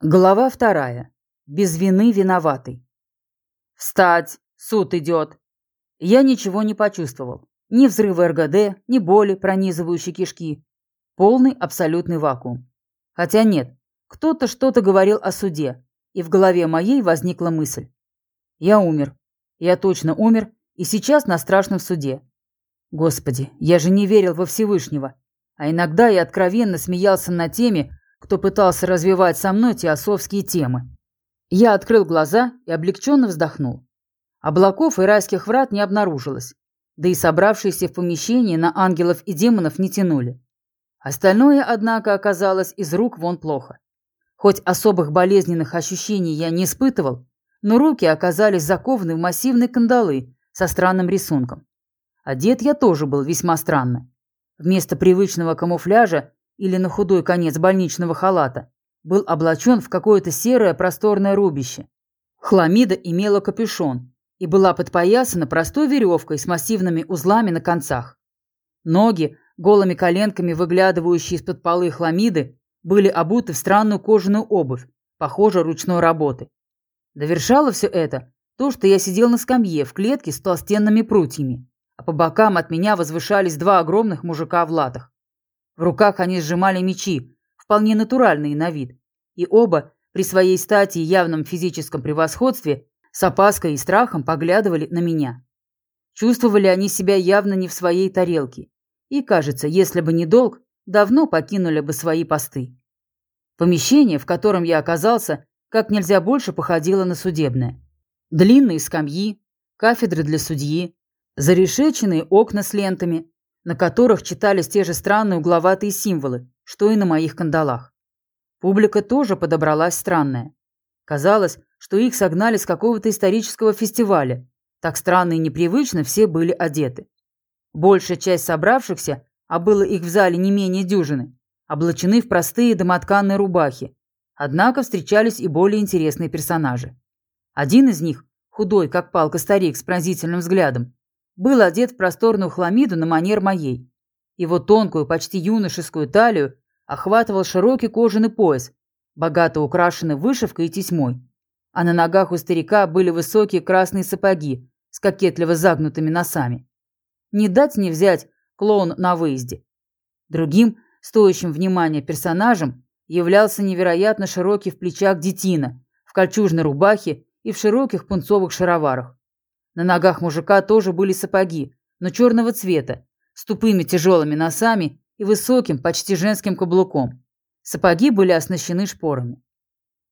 Глава вторая. Без вины виноватый. «Встать! Суд идет!» Я ничего не почувствовал. Ни взрыва РГД, ни боли, пронизывающей кишки. Полный абсолютный вакуум. Хотя нет, кто-то что-то говорил о суде, и в голове моей возникла мысль. Я умер. Я точно умер, и сейчас на страшном суде. Господи, я же не верил во Всевышнего. А иногда я откровенно смеялся над теми, кто пытался развивать со мной теософские темы. Я открыл глаза и облегченно вздохнул. Облаков и райских врат не обнаружилось, да и собравшиеся в помещении на ангелов и демонов не тянули. Остальное, однако, оказалось из рук вон плохо. Хоть особых болезненных ощущений я не испытывал, но руки оказались закованы в массивные кандалы со странным рисунком. Одет я тоже был весьма странно. Вместо привычного камуфляжа или на худой конец больничного халата, был облачен в какое-то серое просторное рубище. Хламида имела капюшон и была подпоясана простой веревкой с массивными узлами на концах. Ноги, голыми коленками выглядывающие из-под полы хламиды, были обуты в странную кожаную обувь, похоже, ручной работы. Довершало все это то, что я сидел на скамье в клетке с толстенными прутьями, а по бокам от меня возвышались два огромных мужика в латах. В руках они сжимали мечи, вполне натуральные на вид, и оба, при своей стати и явном физическом превосходстве, с опаской и страхом поглядывали на меня. Чувствовали они себя явно не в своей тарелке, и, кажется, если бы не долг, давно покинули бы свои посты. Помещение, в котором я оказался, как нельзя больше походило на судебное. Длинные скамьи, кафедры для судьи, зарешеченные окна с лентами, на которых читались те же странные угловатые символы, что и на моих кандалах. Публика тоже подобралась странная. Казалось, что их согнали с какого-то исторического фестиваля. Так странно и непривычно все были одеты. Большая часть собравшихся, а было их в зале не менее дюжины, облачены в простые домотканные рубахи. Однако встречались и более интересные персонажи. Один из них, худой, как палка старик с пронзительным взглядом, был одет в просторную хламиду на манер моей. Его тонкую, почти юношескую талию охватывал широкий кожаный пояс, богато украшенный вышивкой и тесьмой. А на ногах у старика были высокие красные сапоги с кокетливо загнутыми носами. Не дать не взять клоун на выезде. Другим, стоящим внимания персонажем, являлся невероятно широкий в плечах детина, в кольчужной рубахе и в широких пунцовых шароварах. На ногах мужика тоже были сапоги, но черного цвета, с тупыми тяжелыми носами и высоким, почти женским каблуком. Сапоги были оснащены шпорами.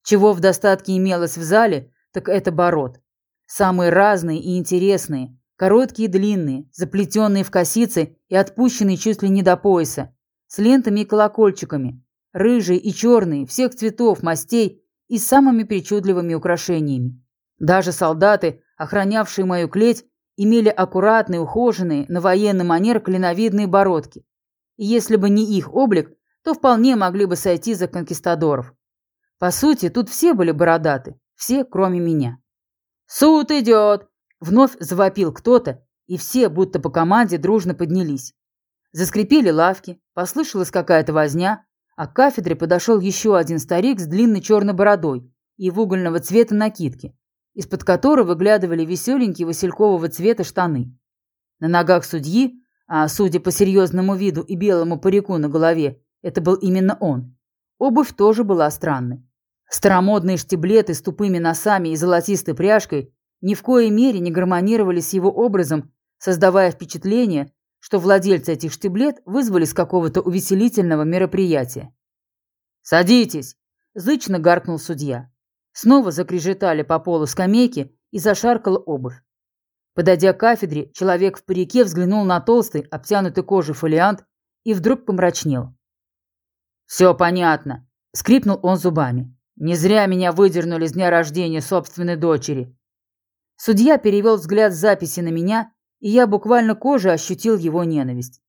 Чего в достатке имелось в зале, так это бород. Самые разные и интересные, короткие и длинные, заплетенные в косицы и отпущенные чуть ли не до пояса, с лентами и колокольчиками, рыжие и черные, всех цветов, мастей и самыми причудливыми украшениями. Даже солдаты охранявшие мою клеть, имели аккуратные, ухоженные, на военный манер клиновидные бородки. И если бы не их облик, то вполне могли бы сойти за конкистадоров. По сути, тут все были бородаты, все, кроме меня. «Суд идет!» – вновь завопил кто-то, и все, будто по команде, дружно поднялись. Заскрипели лавки, послышалась какая-то возня, а к кафедре подошел еще один старик с длинной черной бородой и в угольного цвета накидки из-под которой выглядывали веселенькие василькового цвета штаны. На ногах судьи, а судя по серьезному виду и белому парику на голове, это был именно он, обувь тоже была странной. Старомодные штиблеты с тупыми носами и золотистой пряжкой ни в коей мере не гармонировали с его образом, создавая впечатление, что владельцы этих штиблет вызвали с какого-то увеселительного мероприятия. «Садитесь!» – зычно гаркнул судья. Снова закрежетали по полу скамейки и зашаркала обувь. Подойдя к кафедре, человек в парике взглянул на толстый, обтянутый кожей фолиант и вдруг помрачнел. «Все понятно», — скрипнул он зубами. «Не зря меня выдернули с дня рождения собственной дочери». Судья перевел взгляд с записи на меня, и я буквально кожей ощутил его ненависть.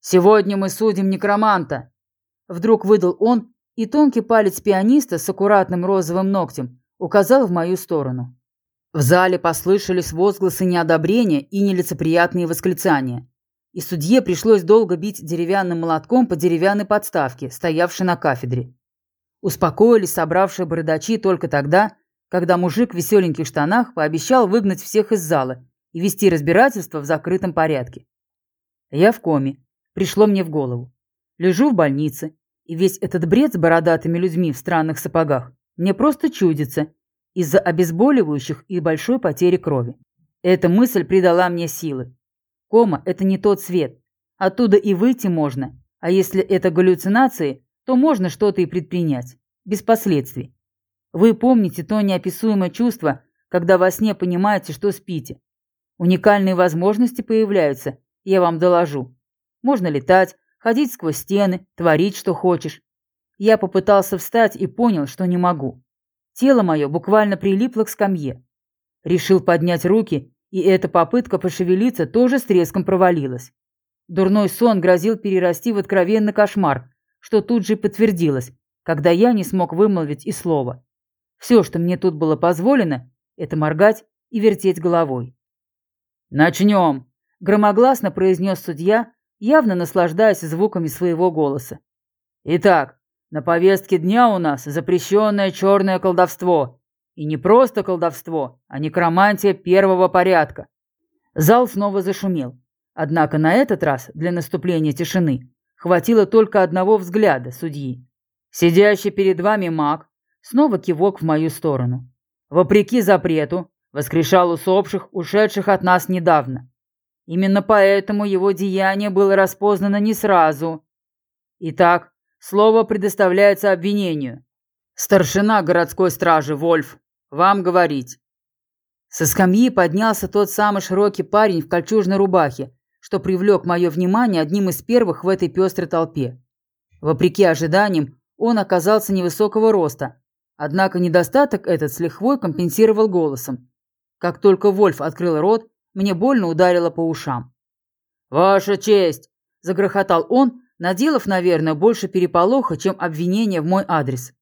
«Сегодня мы судим некроманта», — вдруг выдал он и тонкий палец пианиста с аккуратным розовым ногтем указал в мою сторону. В зале послышались возгласы неодобрения и нелицеприятные восклицания. И судье пришлось долго бить деревянным молотком по деревянной подставке, стоявшей на кафедре. Успокоились собравшие бородачи только тогда, когда мужик в веселеньких штанах пообещал выгнать всех из зала и вести разбирательство в закрытом порядке. Я в коме. Пришло мне в голову. Лежу в больнице, и весь этот бред с бородатыми людьми в странных сапогах мне просто чудится из-за обезболивающих и большой потери крови. Эта мысль придала мне силы. Кома – это не тот свет. Оттуда и выйти можно, а если это галлюцинации, то можно что-то и предпринять, без последствий. Вы помните то неописуемое чувство, когда во сне понимаете, что спите. Уникальные возможности появляются, я вам доложу. Можно летать, ходить сквозь стены, творить, что хочешь. Я попытался встать и понял, что не могу. Тело мое буквально прилипло к скамье. Решил поднять руки, и эта попытка пошевелиться тоже с треском провалилась. Дурной сон грозил перерасти в откровенный кошмар, что тут же подтвердилось, когда я не смог вымолвить и слова. Все, что мне тут было позволено, это моргать и вертеть головой. «Начнем!» – громогласно произнес судья, явно наслаждаясь звуками своего голоса. «Итак, на повестке дня у нас запрещенное черное колдовство. И не просто колдовство, а некромантия первого порядка». Зал снова зашумел. Однако на этот раз для наступления тишины хватило только одного взгляда судьи. Сидящий перед вами маг снова кивок в мою сторону. Вопреки запрету, воскрешал усопших, ушедших от нас недавно. Именно поэтому его деяние было распознано не сразу. Итак, слово предоставляется обвинению. Старшина городской стражи Вольф, вам говорить. Со скамьи поднялся тот самый широкий парень в кольчужной рубахе, что привлек мое внимание одним из первых в этой пестрой толпе. Вопреки ожиданиям, он оказался невысокого роста, однако недостаток этот с лихвой компенсировал голосом. Как только Вольф открыл рот, мне больно ударило по ушам. «Ваша честь!» – загрохотал он, наделав, наверное, больше переполоха, чем обвинение в мой адрес.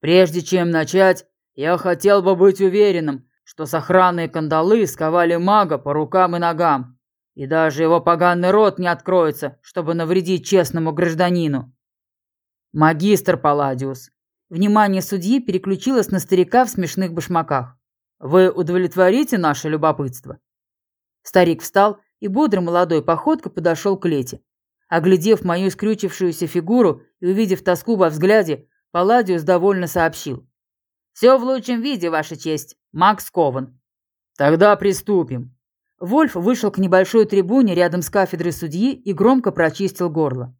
«Прежде чем начать, я хотел бы быть уверенным, что сохранные кандалы сковали мага по рукам и ногам. И даже его поганый рот не откроется, чтобы навредить честному гражданину. Магистр Палладиус. Внимание судьи переключилось на старика в смешных башмаках. Вы удовлетворите наше любопытство? Старик встал и бодрой молодой походкой подошел к Лете. Оглядев мою скрючившуюся фигуру и увидев тоску во взгляде, Палладиус довольно сообщил. «Все в лучшем виде, Ваша честь. Макс Кован». «Тогда приступим». Вольф вышел к небольшой трибуне рядом с кафедрой судьи и громко прочистил горло.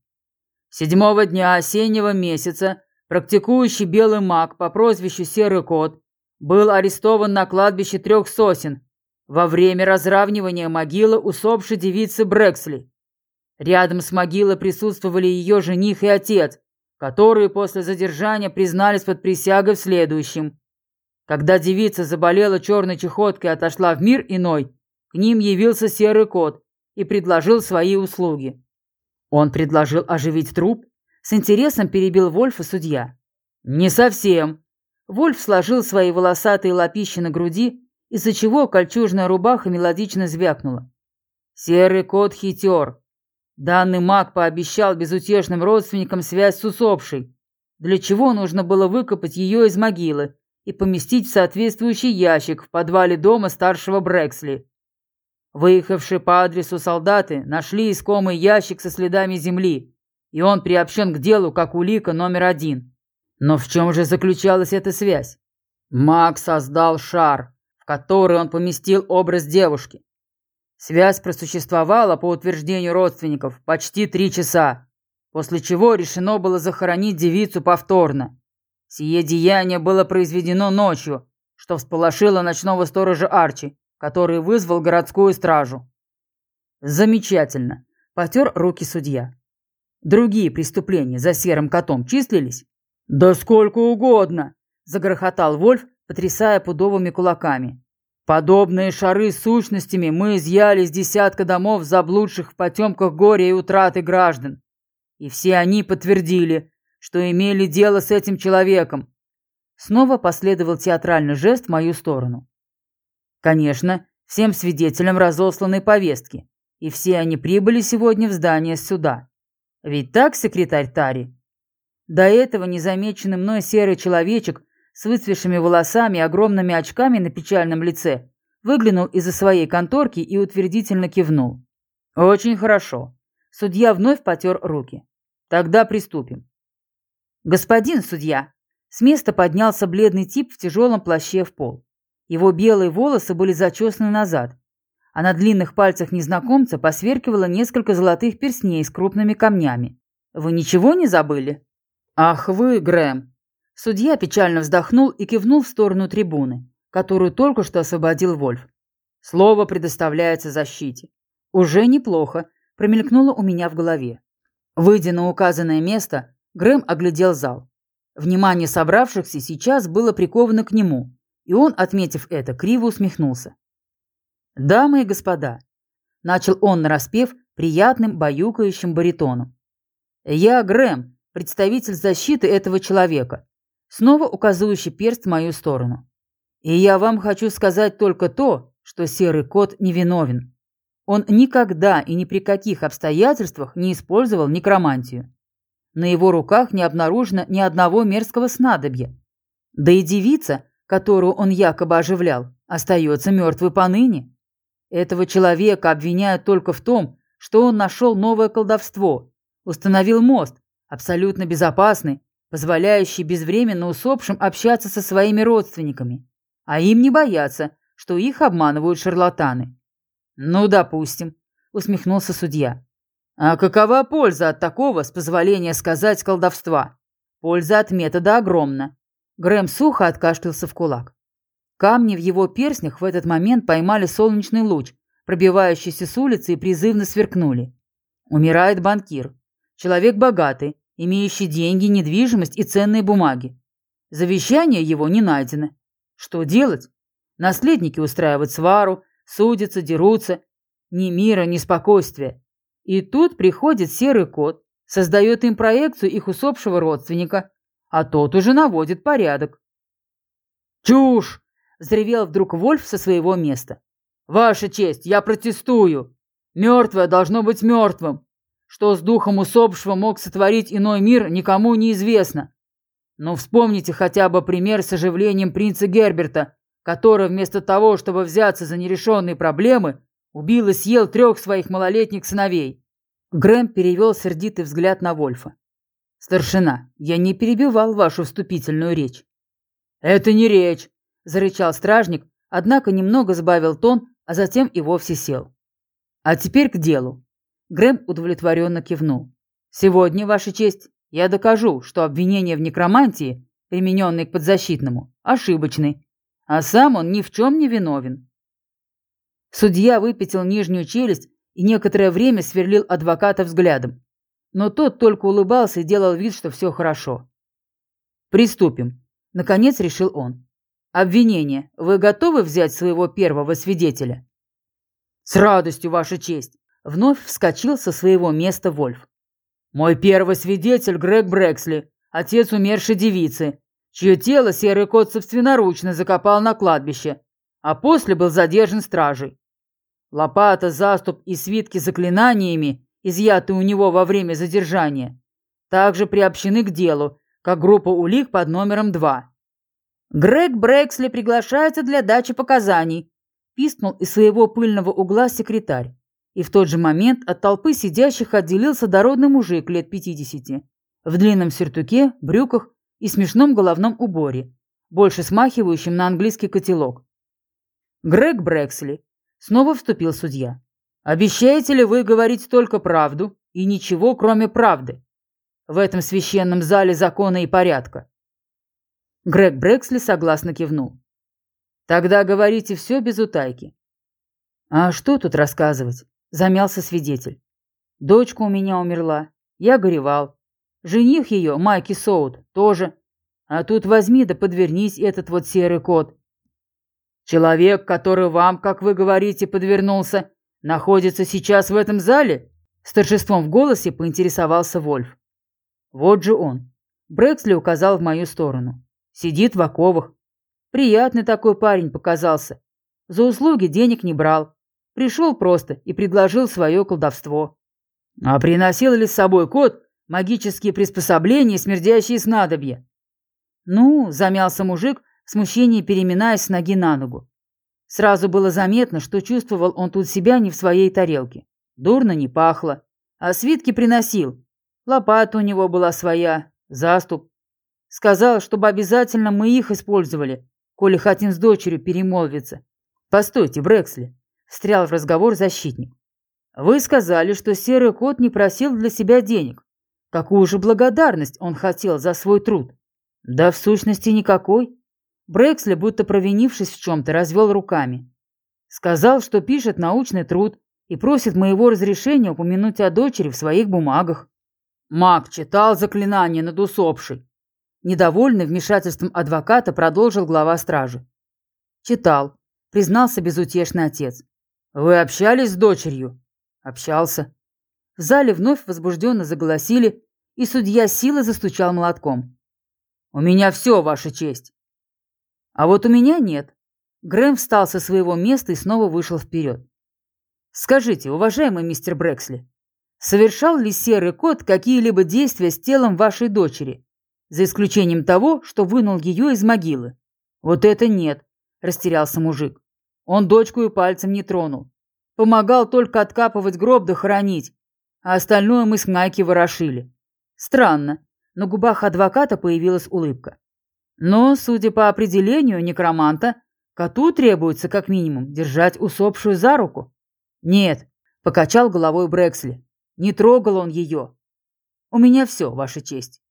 Седьмого дня осеннего месяца практикующий белый маг по прозвищу Серый Кот был арестован на кладбище трех сосен во время разравнивания могилы усопшей девицы Брэксли. Рядом с могилой присутствовали ее жених и отец, которые после задержания признались под присягой в следующем. Когда девица заболела черной чехоткой и отошла в мир иной, к ним явился серый кот и предложил свои услуги. Он предложил оживить труп? С интересом перебил Вольфа судья. Не совсем. Вольф сложил свои волосатые лапищи на груди, из-за чего кольчужная рубаха мелодично звякнула. Серый кот хитер. Данный маг пообещал безутешным родственникам связь с усопшей, для чего нужно было выкопать ее из могилы и поместить в соответствующий ящик в подвале дома старшего Брэксли. Выехавшие по адресу солдаты нашли искомый ящик со следами земли, и он приобщен к делу как улика номер один. Но в чем же заключалась эта связь? Маг создал шар, который он поместил образ девушки. Связь просуществовала, по утверждению родственников, почти три часа, после чего решено было захоронить девицу повторно. Сие деяние было произведено ночью, что всполошило ночного сторожа Арчи, который вызвал городскую стражу. Замечательно. Потер руки судья. Другие преступления за серым котом числились? Да сколько угодно, загрохотал Вольф, потрясая пудовыми кулаками. Подобные шары с сущностями мы изъяли из десятка домов, заблудших в потемках горя и утраты граждан. И все они подтвердили, что имели дело с этим человеком. Снова последовал театральный жест в мою сторону. Конечно, всем свидетелям разосланы повестки, и все они прибыли сегодня в здание суда. Ведь так, секретарь Тари? До этого незамеченный мной серый человечек с выцветшими волосами и огромными очками на печальном лице выглянул из-за своей конторки и утвердительно кивнул. «Очень хорошо». Судья вновь потер руки. «Тогда приступим». «Господин судья!» С места поднялся бледный тип в тяжелом плаще в пол. Его белые волосы были зачесаны назад, а на длинных пальцах незнакомца посверкивало несколько золотых перстней с крупными камнями. «Вы ничего не забыли?» «Ах вы, Грэм!» Судья печально вздохнул и кивнул в сторону трибуны, которую только что освободил Вольф. Слово предоставляется защите. Уже неплохо, промелькнуло у меня в голове. Выйдя на указанное место, Грэм оглядел зал. Внимание собравшихся сейчас было приковано к нему, и он, отметив это, криво усмехнулся. «Дамы и господа», — начал он нараспев приятным баюкающим баритоном. «Я Грэм, представитель защиты этого человека, снова указывающий перст в мою сторону. И я вам хочу сказать только то, что серый кот невиновен. Он никогда и ни при каких обстоятельствах не использовал некромантию. На его руках не обнаружено ни одного мерзкого снадобья. Да и девица, которую он якобы оживлял, остается мертвой поныне. Этого человека обвиняют только в том, что он нашел новое колдовство, установил мост, абсолютно безопасный, позволяющий безвременно усопшим общаться со своими родственниками, а им не бояться, что их обманывают шарлатаны. «Ну, допустим», — усмехнулся судья. «А какова польза от такого, с позволения сказать, колдовства? Польза от метода огромна». Грэм сухо откашлялся в кулак. Камни в его перстнях в этот момент поймали солнечный луч, пробивающийся с улицы и призывно сверкнули. Умирает банкир. Человек богатый, имеющий деньги, недвижимость и ценные бумаги. Завещание его не найдено. Что делать? Наследники устраивают свару, судятся, дерутся. Ни мира, ни спокойствия. И тут приходит серый кот, создает им проекцию их усопшего родственника, а тот уже наводит порядок. «Чушь!» – взревел вдруг Вольф со своего места. «Ваша честь, я протестую! Мертвое должно быть мертвым! Что с духом усопшего мог сотворить иной мир, никому не известно. Но вспомните хотя бы пример с оживлением принца Герберта, который вместо того, чтобы взяться за нерешенные проблемы, убил и съел трех своих малолетних сыновей. Грэм перевел сердитый взгляд на Вольфа. «Старшина, я не перебивал вашу вступительную речь». «Это не речь», – зарычал стражник, однако немного сбавил тон, а затем и вовсе сел. «А теперь к делу. Грэм удовлетворенно кивнул. «Сегодня, Ваша честь, я докажу, что обвинение в некромантии, примененное к подзащитному, ошибочны, а сам он ни в чем не виновен». Судья выпятил нижнюю челюсть и некоторое время сверлил адвоката взглядом. Но тот только улыбался и делал вид, что все хорошо. «Приступим», — наконец решил он. «Обвинение. Вы готовы взять своего первого свидетеля?» «С радостью, Ваша честь!» Вновь вскочил со своего места Вольф. «Мой первый свидетель Грег Брэксли, отец умершей девицы, чье тело серый кот собственноручно закопал на кладбище, а после был задержан стражей. Лопата, заступ и свитки с заклинаниями, изъятые у него во время задержания, также приобщены к делу, как группа улик под номером 2. Грег Брэксли приглашается для дачи показаний, пискнул из своего пыльного угла секретарь. И в тот же момент от толпы сидящих отделился дородный мужик лет пятидесяти, в длинном сюртуке, брюках и смешном головном уборе, больше смахивающем на английский котелок. Грег Брэксли. Снова вступил судья. «Обещаете ли вы говорить только правду и ничего, кроме правды? В этом священном зале закона и порядка». Грег Брэксли согласно кивнул. «Тогда говорите все без утайки». «А что тут рассказывать? Замялся свидетель. Дочка у меня умерла. Я горевал. Жених ее, Майки Соут, тоже. А тут возьми да подвернись этот вот серый кот. Человек, который вам, как вы говорите, подвернулся, находится сейчас в этом зале? С торжеством в голосе поинтересовался Вольф. Вот же он. Брэксли указал в мою сторону. Сидит в оковах. Приятный такой парень показался. За услуги денег не брал. Пришел просто и предложил свое колдовство. А приносил ли с собой кот, Магические приспособления, смердящие снадобья. Ну, замялся мужик, в смущении переминаясь с ноги на ногу. Сразу было заметно, что чувствовал он тут себя не в своей тарелке. Дурно не пахло. А свитки приносил. Лопата у него была своя, заступ. Сказал, чтобы обязательно мы их использовали, коли хотим с дочерью перемолвиться. Постойте, Брексли, встрял в разговор защитник. Вы сказали, что серый кот не просил для себя денег. Какую же благодарность он хотел за свой труд? Да в сущности никакой. Брексли, будто провинившись в чем-то, развел руками. Сказал, что пишет научный труд и просит моего разрешения упомянуть о дочери в своих бумагах. Маг читал заклинание над усопшей. Недовольный вмешательством адвоката продолжил глава стражи. Читал, признался безутешный отец. Вы общались с дочерью? Общался. В зале вновь возбужденно заголосили, и судья силы застучал молотком. «У меня все, Ваша честь!» «А вот у меня нет». Грэм встал со своего места и снова вышел вперед. «Скажите, уважаемый мистер Брэксли, совершал ли серый кот какие-либо действия с телом вашей дочери, за исключением того, что вынул ее из могилы?» «Вот это нет», – растерялся мужик. «Он дочку и пальцем не тронул. Помогал только откапывать гроб да хоронить, а остальное мы с Найки ворошили. Странно, на губах адвоката появилась улыбка. Но, судя по определению некроманта, коту требуется как минимум держать усопшую за руку. Нет, покачал головой Брэксли. Не трогал он ее. У меня все, Ваша честь.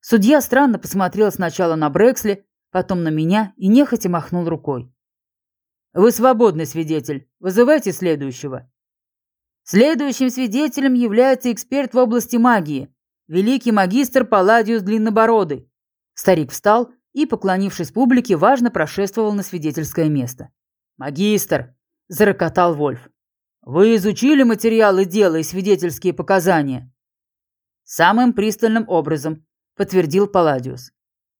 Судья странно посмотрел сначала на Брэксли, потом на меня и нехотя махнул рукой. «Вы свободный свидетель. Вызывайте следующего». Следующим свидетелем является эксперт в области магии, великий магистр Палладиус Длиннобородый. Старик встал и, поклонившись публике, важно прошествовал на свидетельское место. «Магистр!» – зарокотал Вольф. «Вы изучили материалы дела и свидетельские показания?» «Самым пристальным образом», – подтвердил Палладиус.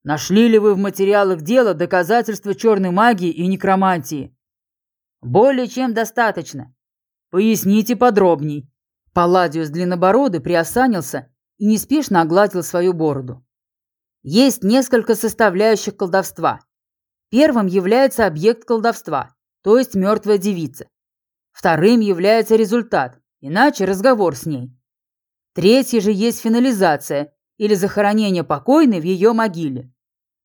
«Нашли ли вы в материалах дела доказательства черной магии и некромантии?» Более чем достаточно. Поясните подробней. Палладиус длиннобородый приосанился и неспешно огладил свою бороду. Есть несколько составляющих колдовства. Первым является объект колдовства, то есть мертвая девица. Вторым является результат, иначе разговор с ней. Третье же есть финализация или захоронение покойной в ее могиле.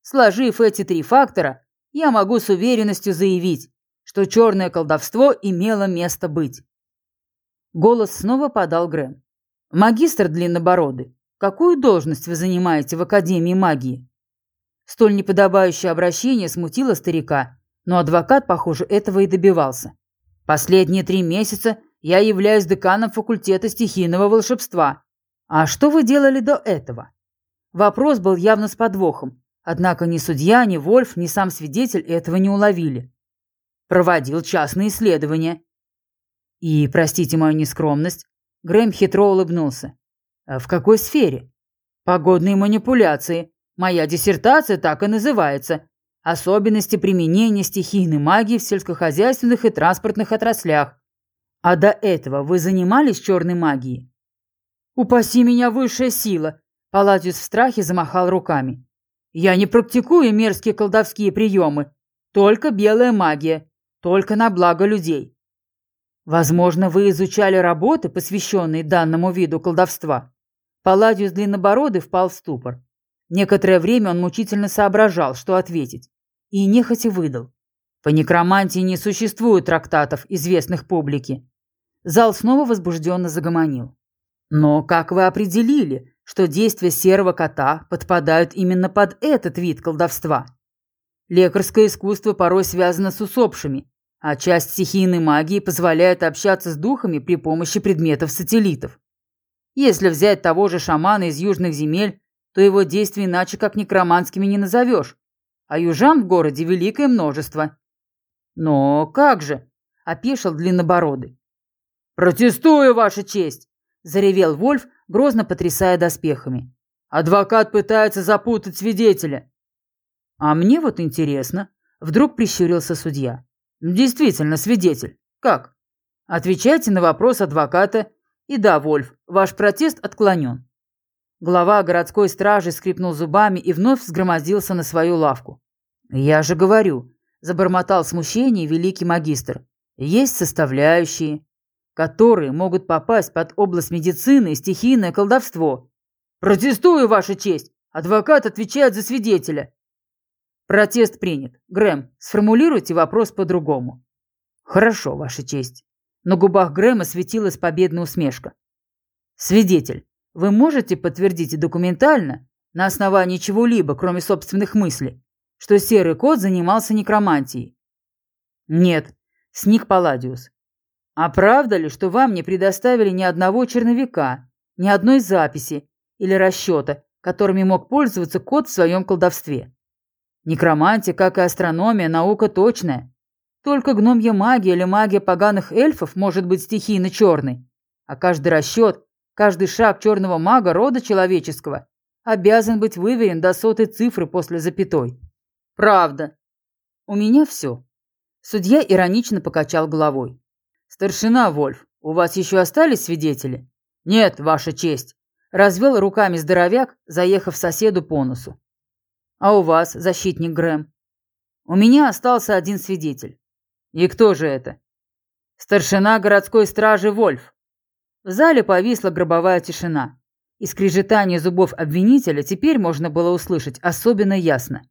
Сложив эти три фактора, я могу с уверенностью заявить, что черное колдовство имело место быть. Голос снова подал Грэм. «Магистр длиннобородый, какую должность вы занимаете в Академии магии?» Столь неподобающее обращение смутило старика, но адвокат, похоже, этого и добивался. «Последние три месяца я являюсь деканом факультета стихийного волшебства. А что вы делали до этого?» Вопрос был явно с подвохом, однако ни судья, ни Вольф, ни сам свидетель этого не уловили проводил частные исследования. И, простите мою нескромность, Грэм хитро улыбнулся. «А в какой сфере? Погодные манипуляции. Моя диссертация так и называется. Особенности применения стихийной магии в сельскохозяйственных и транспортных отраслях. А до этого вы занимались черной магией? Упаси меня высшая сила. Палатиус в страхе замахал руками. Я не практикую мерзкие колдовские приемы. Только белая магия. Только на благо людей. Возможно, вы изучали работы, посвященные данному виду колдовства. Палладиус Длиннобородый впал в ступор. Некоторое время он мучительно соображал, что ответить, и нехотя выдал. По некромантии не существует трактатов, известных публике. Зал снова возбужденно загомонил. Но как вы определили, что действия серого кота подпадают именно под этот вид колдовства? Лекарское искусство порой связано с усопшими, а часть стихийной магии позволяет общаться с духами при помощи предметов-сателлитов. Если взять того же шамана из южных земель, то его действия иначе как некроманскими не назовешь, а южан в городе великое множество. Но как же? — опешил длиннобородый. «Протестую, Ваша честь!» — заревел Вольф, грозно потрясая доспехами. «Адвокат пытается запутать свидетеля». «А мне вот интересно», — вдруг прищурился судья. Действительно, свидетель. Как? Отвечайте на вопрос адвоката. И да, Вольф, ваш протест отклонен. Глава городской стражи скрипнул зубами и вновь сгромоздился на свою лавку. «Я же говорю», – забормотал смущение великий магистр, – «есть составляющие, которые могут попасть под область медицины и стихийное колдовство». «Протестую, Ваша честь! Адвокат отвечает за свидетеля!» «Протест принят. Грэм, сформулируйте вопрос по-другому». «Хорошо, Ваша честь». На губах Грэма светилась победная усмешка. «Свидетель, вы можете подтвердить документально, на основании чего-либо, кроме собственных мыслей, что серый кот занимался некромантией? Нет, сник Палладиус. А правда ли, что вам не предоставили ни одного черновика, ни одной записи или расчета, которыми мог пользоваться кот в своем колдовстве? Некромантия, как и астрономия, наука точная. Только гномья магия или магия поганых эльфов может быть стихийно черной, а каждый расчет Каждый шаг черного мага рода человеческого обязан быть выверен до сотой цифры после запятой. Правда. У меня все. Судья иронично покачал головой. Старшина Вольф, у вас еще остались свидетели? Нет, ваша честь. Развел руками здоровяк, заехав соседу по носу. А у вас, защитник Грэм? У меня остался один свидетель. И кто же это? Старшина городской стражи Вольф. В зале повисла гробовая тишина. И скрежетание зубов обвинителя теперь можно было услышать особенно ясно.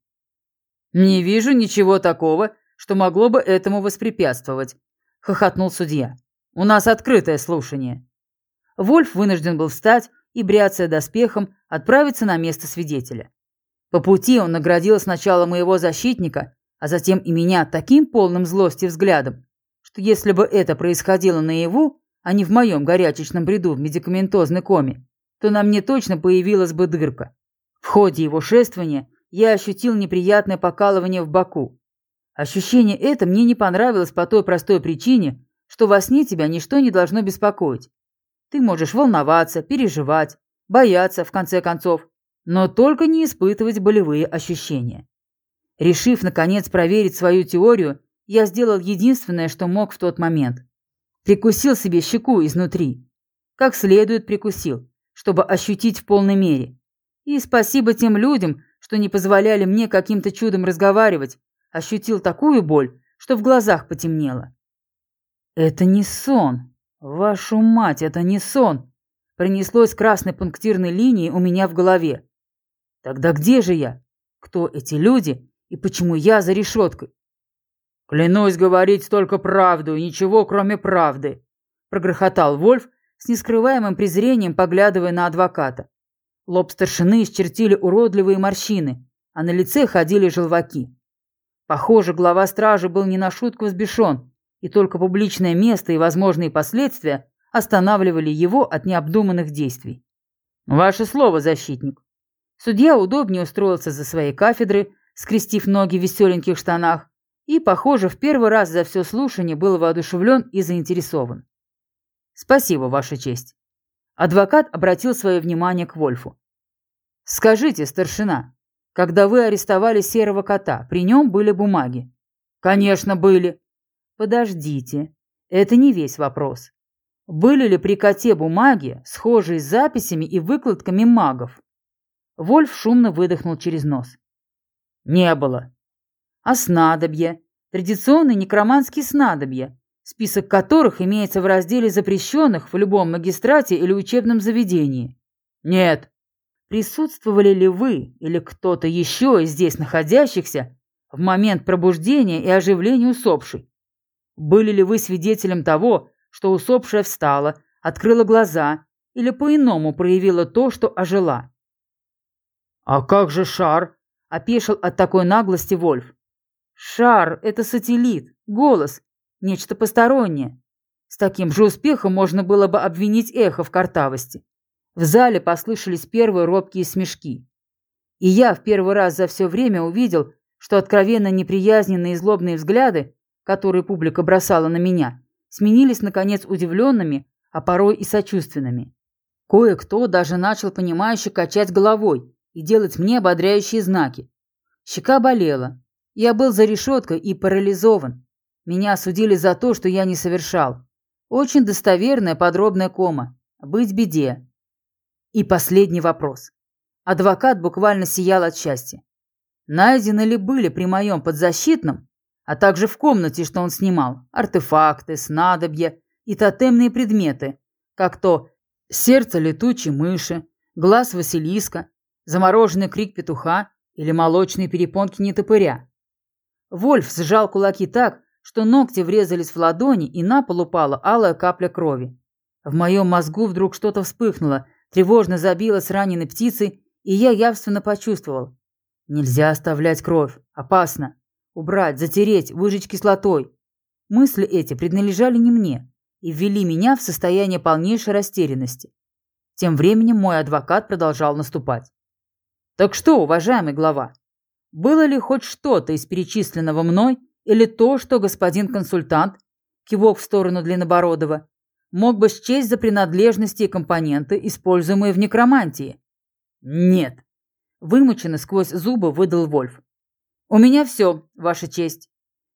«Не вижу ничего такого, что могло бы этому воспрепятствовать», — хохотнул судья. «У нас открытое слушание». Вольф вынужден был встать и, бряцая доспехом, отправиться на место свидетеля. По пути он наградил сначала моего защитника, а затем и меня таким полным злости взглядом, что если бы это происходило наяву, а не в моем горячечном бреду в медикаментозной коме, то на мне точно появилась бы дырка. В ходе его шествования я ощутил неприятное покалывание в боку. Ощущение это мне не понравилось по той простой причине, что во сне тебя ничто не должно беспокоить. Ты можешь волноваться, переживать, бояться, в конце концов, но только не испытывать болевые ощущения. Решив, наконец, проверить свою теорию, я сделал единственное, что мог в тот момент – Прикусил себе щеку изнутри. Как следует прикусил, чтобы ощутить в полной мере. И спасибо тем людям, что не позволяли мне каким-то чудом разговаривать, ощутил такую боль, что в глазах потемнело. «Это не сон. Вашу мать, это не сон!» Пронеслось красной пунктирной линией у меня в голове. «Тогда где же я? Кто эти люди и почему я за решеткой?» «Клянусь говорить только правду ничего, кроме правды», – прогрохотал Вольф с нескрываемым презрением, поглядывая на адвоката. Лоб старшины исчертили уродливые морщины, а на лице ходили желваки. Похоже, глава стражи был не на шутку взбешен, и только публичное место и возможные последствия останавливали его от необдуманных действий. «Ваше слово, защитник». Судья удобнее устроился за своей кафедры, скрестив ноги в веселеньких штанах, и, похоже, в первый раз за все слушание был воодушевлен и заинтересован. «Спасибо, Ваша честь». Адвокат обратил свое внимание к Вольфу. «Скажите, старшина, когда вы арестовали серого кота, при нем были бумаги?» «Конечно, были». «Подождите, это не весь вопрос. Были ли при коте бумаги, схожие с записями и выкладками магов?» Вольф шумно выдохнул через нос. «Не было а снадобья, традиционные некроманские снадобья, список которых имеется в разделе запрещенных в любом магистрате или учебном заведении. Нет. Присутствовали ли вы или кто-то еще из здесь находящихся в момент пробуждения и оживления усопшей? Были ли вы свидетелем того, что усопшая встала, открыла глаза или по-иному проявила то, что ожила? «А как же шар?» – опешил от такой наглости Вольф. Шар — это сателлит, голос, нечто постороннее. С таким же успехом можно было бы обвинить эхо в картавости. В зале послышались первые робкие смешки. И я в первый раз за все время увидел, что откровенно неприязненные и злобные взгляды, которые публика бросала на меня, сменились, наконец, удивленными, а порой и сочувственными. Кое-кто даже начал понимающе качать головой и делать мне ободряющие знаки. Щека болела, я был за решеткой и парализован. Меня осудили за то, что я не совершал. Очень достоверная подробная кома. Быть беде. И последний вопрос. Адвокат буквально сиял от счастья. Найдены ли были при моем подзащитном, а также в комнате, что он снимал, артефакты, снадобья и тотемные предметы, как то сердце летучей мыши, глаз Василиска, замороженный крик петуха или молочные перепонки нетопыря. Вольф сжал кулаки так, что ногти врезались в ладони, и на пол упала алая капля крови. В моем мозгу вдруг что-то вспыхнуло, тревожно забило с раненой птицей, и я явственно почувствовал. Нельзя оставлять кровь. Опасно. Убрать, затереть, выжечь кислотой. Мысли эти принадлежали не мне и ввели меня в состояние полнейшей растерянности. Тем временем мой адвокат продолжал наступать. Так что, уважаемый глава, было ли хоть что-то из перечисленного мной или то, что господин консультант, кивок в сторону Длиннобородова, мог бы счесть за принадлежности и компоненты, используемые в некромантии? Нет. Вымученно сквозь зубы выдал Вольф. У меня все, ваша честь.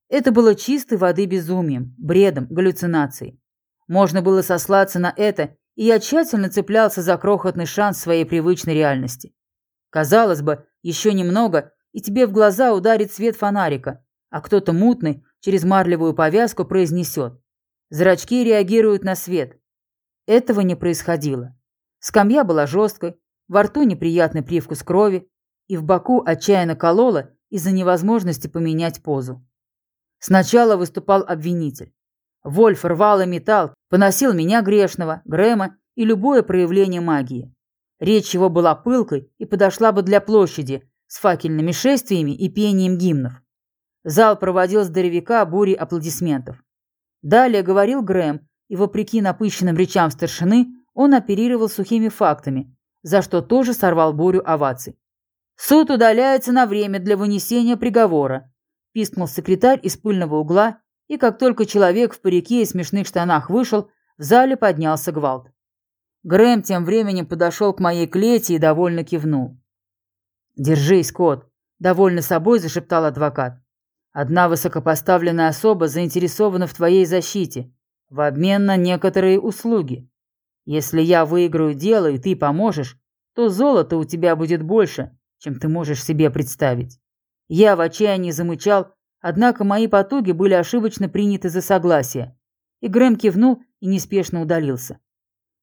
Это было чистой воды безумием, бредом, галлюцинацией. Можно было сослаться на это, и я тщательно цеплялся за крохотный шанс своей привычной реальности. Казалось бы, еще немного, и тебе в глаза ударит свет фонарика, а кто-то мутный через марлевую повязку произнесет. Зрачки реагируют на свет. Этого не происходило. Скамья была жесткой, во рту неприятный привкус крови, и в боку отчаянно кололо из-за невозможности поменять позу. Сначала выступал обвинитель. Вольф рвал и металл, поносил меня грешного, Грэма и любое проявление магии. Речь его была пылкой и подошла бы для площади с факельными шествиями и пением гимнов. Зал проводил здоровяка бури аплодисментов. Далее говорил Грэм, и вопреки напыщенным речам старшины, он оперировал сухими фактами, за что тоже сорвал бурю оваций. «Суд удаляется на время для вынесения приговора», – пискнул секретарь из пыльного угла, и как только человек в парике и смешных штанах вышел, в зале поднялся гвалт. Грэм тем временем подошел к моей клете и довольно кивнул. «Держись, кот», – довольно собой зашептал адвокат. Одна высокопоставленная особа заинтересована в твоей защите в обмен на некоторые услуги. Если я выиграю дело и ты поможешь, то золота у тебя будет больше, чем ты можешь себе представить. Я в отчаянии замычал, однако мои потуги были ошибочно приняты за согласие. И Грэм кивнул и неспешно удалился.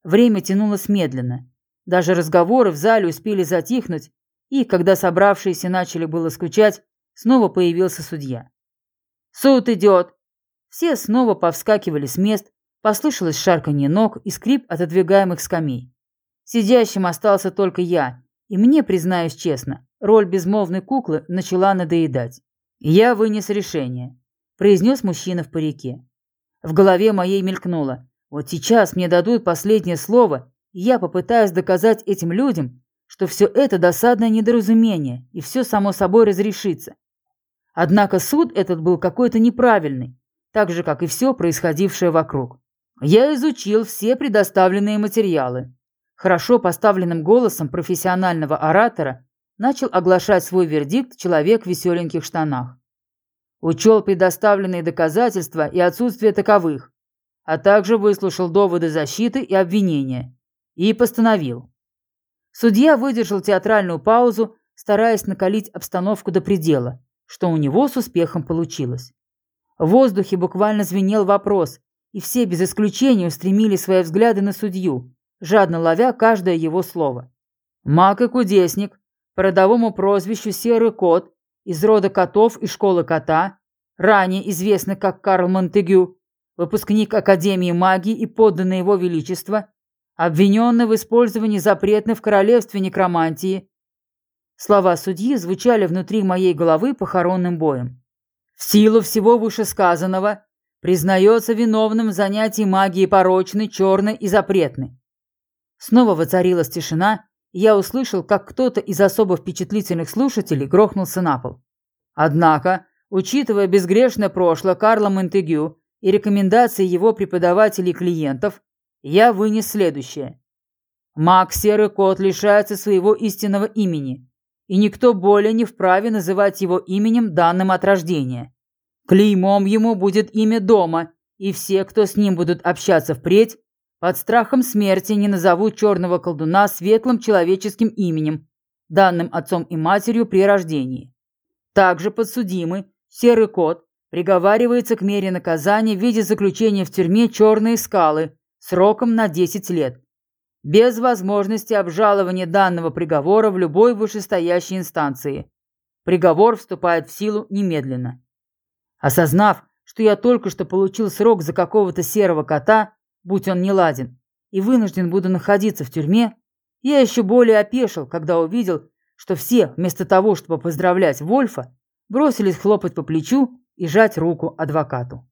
Время тянулось медленно. Даже разговоры в зале успели затихнуть, и, когда собравшиеся начали было скучать, Снова появился судья. «Суд идет!» Все снова повскакивали с мест, послышалось шарканье ног и скрип отодвигаемых скамей. Сидящим остался только я, и мне, признаюсь честно, роль безмолвной куклы начала надоедать. «Я вынес решение», – произнес мужчина в парике. В голове моей мелькнуло. Вот сейчас мне дадут последнее слово, и я попытаюсь доказать этим людям, что все это досадное недоразумение, и все само собой разрешится. Однако суд этот был какой-то неправильный, так же, как и все происходившее вокруг. Я изучил все предоставленные материалы. Хорошо поставленным голосом профессионального оратора начал оглашать свой вердикт человек в веселеньких штанах. Учел предоставленные доказательства и отсутствие таковых, а также выслушал доводы защиты и обвинения и постановил. Судья выдержал театральную паузу, стараясь накалить обстановку до предела что у него с успехом получилось. В воздухе буквально звенел вопрос, и все без исключения устремили свои взгляды на судью, жадно ловя каждое его слово. Маг и кудесник, по родовому прозвищу Серый Кот, из рода котов и школы кота, ранее известный как Карл Монтегю, выпускник Академии магии и подданный его величества, обвиненный в использовании запретной в королевстве некромантии Слова судьи звучали внутри моей головы похоронным боем. В силу всего вышесказанного признается виновным в занятии магии порочной, черной и запретной. Снова воцарилась тишина, и я услышал, как кто-то из особо впечатлительных слушателей грохнулся на пол. Однако, учитывая безгрешное прошлое Карла Монтегю и рекомендации его преподавателей и клиентов, я вынес следующее. Маг Серый Кот лишается своего истинного имени – и никто более не вправе называть его именем данным от рождения. Клеймом ему будет имя дома, и все, кто с ним будут общаться впредь, под страхом смерти не назовут черного колдуна светлым человеческим именем, данным отцом и матерью при рождении. Также подсудимый, серый кот, приговаривается к мере наказания в виде заключения в тюрьме «Черные скалы» сроком на 10 лет, без возможности обжалования данного приговора в любой вышестоящей инстанции. Приговор вступает в силу немедленно. Осознав, что я только что получил срок за какого-то серого кота, будь он не ладен, и вынужден буду находиться в тюрьме, я еще более опешил, когда увидел, что все, вместо того, чтобы поздравлять Вольфа, бросились хлопать по плечу и жать руку адвокату.